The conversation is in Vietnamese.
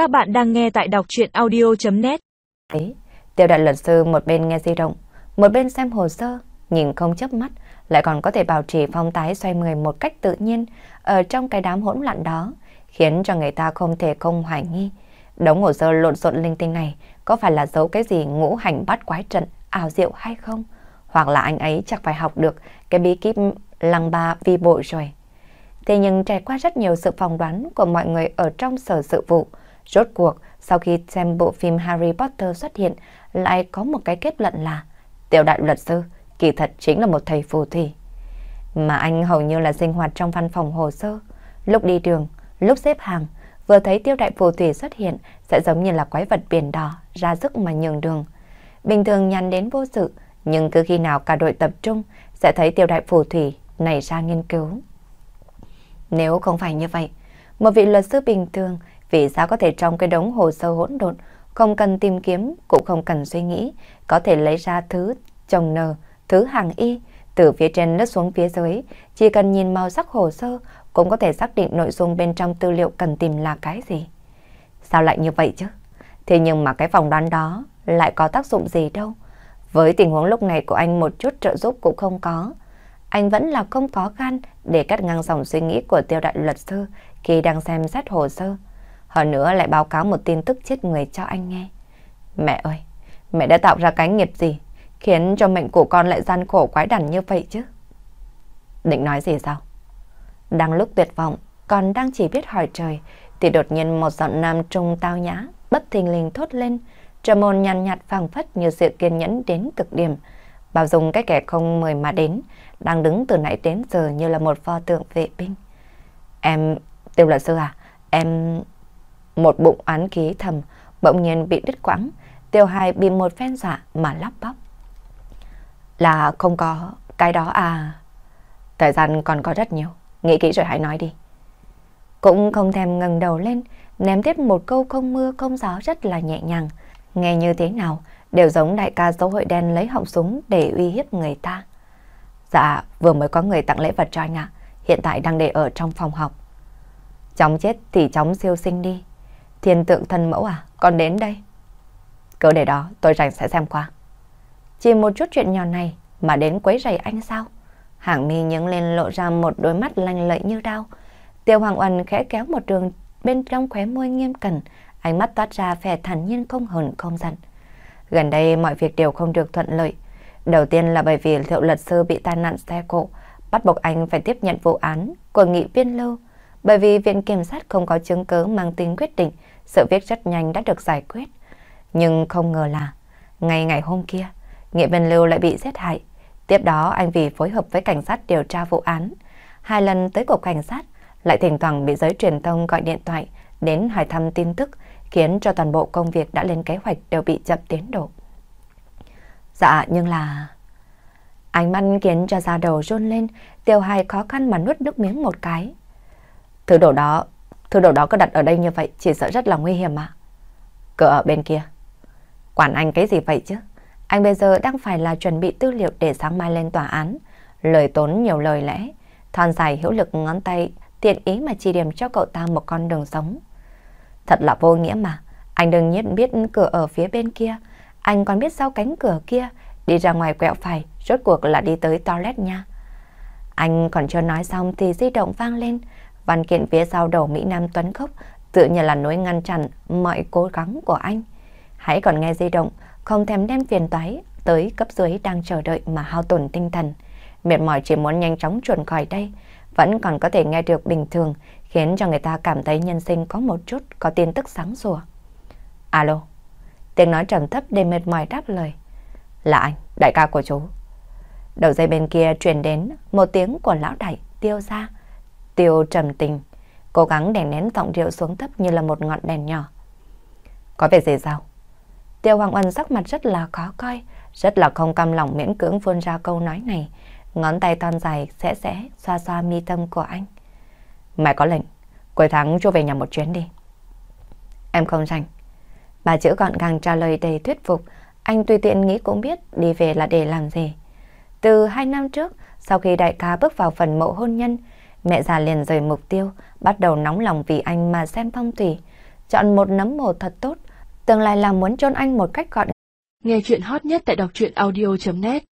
Các bạn đang nghe tại đọc chuyện audio.net Ấy, tiêu đại luật sư một bên nghe di động, một bên xem hồ sơ, nhìn không chớp mắt, lại còn có thể bảo trì phong tái xoay người một cách tự nhiên ở trong cái đám hỗn loạn đó, khiến cho người ta không thể không hoài nghi. Đống hồ sơ lộn xộn linh tinh này có phải là giấu cái gì ngũ hành bắt quái trận ảo diệu hay không? Hoặc là anh ấy chắc phải học được cái bí kíp lăng ba vi bộ rồi. Thế nhưng trải qua rất nhiều sự phỏng đoán của mọi người ở trong sở sự vụ, rốt cuộc sau khi xem bộ phim Harry Potter xuất hiện lại có một cái kết luận là tiểu đại luật sư kỳ thật chính là một thầy phù thủy. Mà anh hầu như là sinh hoạt trong văn phòng hồ sơ, lúc đi đường, lúc xếp hàng, vừa thấy tiêu đại phù thủy xuất hiện sẽ giống như là quái vật biển đỏ ra sức mà nhường đường. Bình thường nhắn đến vô sự, nhưng cứ khi nào cả đội tập trung sẽ thấy tiêu đại phù thủy nảy ra nghiên cứu. Nếu không phải như vậy, một vị luật sư bình thường vì sao có thể trong cái đống hồ sơ hỗn độn, không cần tìm kiếm, cũng không cần suy nghĩ, có thể lấy ra thứ chồng nờ, thứ hàng y, từ phía trên lướt xuống phía dưới, chỉ cần nhìn màu sắc hồ sơ cũng có thể xác định nội dung bên trong tư liệu cần tìm là cái gì. Sao lại như vậy chứ? Thế nhưng mà cái phòng đoán đó lại có tác dụng gì đâu. Với tình huống lúc này của anh một chút trợ giúp cũng không có. Anh vẫn là không có gan để cắt ngang dòng suy nghĩ của tiêu đại luật sư khi đang xem xét hồ sơ. Hơn nữa lại báo cáo một tin tức chết người cho anh nghe. Mẹ ơi, mẹ đã tạo ra cái nghiệp gì khiến cho mệnh của con lại gian khổ quái đản như vậy chứ? Định nói gì sao? Đang lúc tuyệt vọng, còn đang chỉ biết hỏi trời, thì đột nhiên một giọng nam trung tao nhã, bất thình lình thốt lên, trầm môn nhàn nhạt phẳng phất như sự kiên nhẫn đến cực điểm, bao dung cái kẻ không mời mà đến, đang đứng từ nãy đến giờ như là một pho tượng vệ binh. Em, tiêu luật sư à, em... Một bụng án khí thầm, bỗng nhiên bị đứt quãng, tiêu hài bị một phen dọa mà lắp bắp. Là không có, cái đó à... Thời gian còn có rất nhiều, nghĩ kỹ rồi hãy nói đi. Cũng không thèm ngẩng đầu lên, ném tiếp một câu không mưa không gió rất là nhẹ nhàng. Nghe như thế nào, đều giống đại ca dấu hội đen lấy họng súng để uy hiếp người ta. Dạ, vừa mới có người tặng lễ vật cho anh ạ, hiện tại đang để ở trong phòng học. Chóng chết thì chóng siêu sinh đi. Thiên tượng thần mẫu à, con đến đây. Cứ để đó, tôi rảnh sẽ xem qua. Chỉ một chút chuyện nhỏ này mà đến quấy rầy anh sao? hạng mi nhướng lên lộ ra một đôi mắt lanh lợi như đau. Tiêu Hoàng oanh khẽ kéo một đường bên trong khóe môi nghiêm cẩn, ánh mắt toát ra vẻ thản nhiên không hờn không giận. Gần đây mọi việc đều không được thuận lợi. Đầu tiên là bởi vì Thiệu luật sư bị tai nạn xe cộ, bắt buộc anh phải tiếp nhận vụ án của nghị viên lưu. Bởi vì viện kiểm sát không có chứng cứ mang tính quyết định, sự việc rất nhanh đã được giải quyết. Nhưng không ngờ là, ngay ngày hôm kia, nghệ viên lưu lại bị giết hại. Tiếp đó anh vì phối hợp với cảnh sát điều tra vụ án, hai lần tới cục cảnh sát, lại thỉnh thoảng bị giới truyền thông gọi điện thoại đến hỏi thăm tin tức, khiến cho toàn bộ công việc đã lên kế hoạch đều bị chậm tiến độ. Dạ, nhưng là... Ánh mắt khiến cho da đầu rôn lên, tiêu hài khó khăn mà nuốt nước miếng một cái. Thứ đồ đó, thứ đồ đó cứ đặt ở đây như vậy, chỉ sợ rất là nguy hiểm mà. Cửa ở bên kia. Quản anh cái gì vậy chứ? Anh bây giờ đang phải là chuẩn bị tư liệu để sáng mai lên tòa án. Lời tốn nhiều lời lẽ, thon dài hữu lực ngón tay, tiện ý mà chỉ điểm cho cậu ta một con đường sống. Thật là vô nghĩa mà. Anh đừng nhất biết cửa ở phía bên kia. Anh còn biết sau cánh cửa kia, đi ra ngoài quẹo phải, rốt cuộc là đi tới toilet nha. Anh còn chưa nói xong thì di động vang lên. Văn kiện phía sau đầu Mỹ Nam Tuấn Khốc tự nhiên là nối ngăn chặn mọi cố gắng của anh. Hãy còn nghe di động, không thèm đem phiền toái tới cấp dưới đang chờ đợi mà hao tổn tinh thần. Mệt mỏi chỉ muốn nhanh chóng chuồn khỏi đây, vẫn còn có thể nghe được bình thường, khiến cho người ta cảm thấy nhân sinh có một chút có tin tức sáng sủa. Alo, tiếng nói trầm thấp để mệt mỏi đáp lời. Là anh, đại ca của chú. Đầu dây bên kia truyền đến một tiếng của lão đại tiêu ra. Tiêu trầm tình, cố gắng đè nén giọng rượu xuống thấp như là một ngọn đèn nhỏ. Có việc gì sao? Tiêu Hoàng Ân sắc mặt rất là khó coi, rất là không cam lòng miễn cưỡng phun ra câu nói này. Ngón tay thon dài sẽ sẽ xoa xoa mi tâm của anh. Mẹ có lệnh, cuối tháng cho về nhà một chuyến đi. Em không rảnh. Bà chữ gọn gàng trả lời đầy thuyết phục, anh tùy tiện nghĩ cũng biết đi về là để làm gì. Từ hai năm trước, sau khi đại ca bước vào phần mộ hôn nhân, mẹ già liền rời mục tiêu, bắt đầu nóng lòng vì anh mà xem phong thủy. chọn một nấm mồ thật tốt, tương lai là muốn chôn anh một cách gọn. Nghe chuyện hot nhất tại đọc truyện audio.net